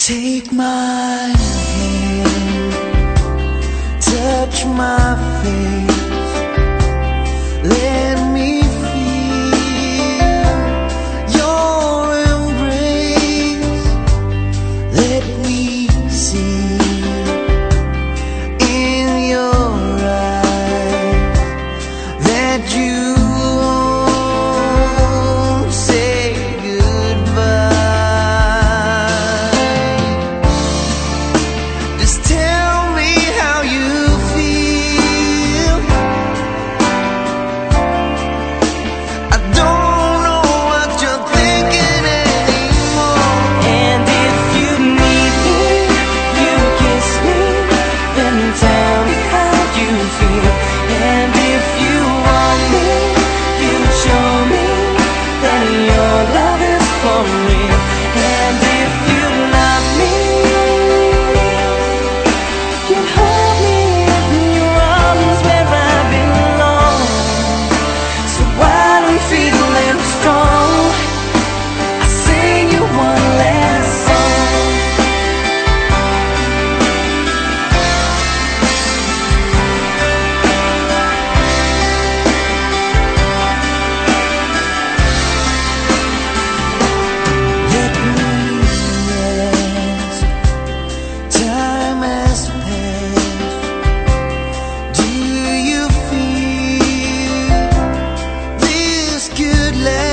Take my hand, touch my face. Could last?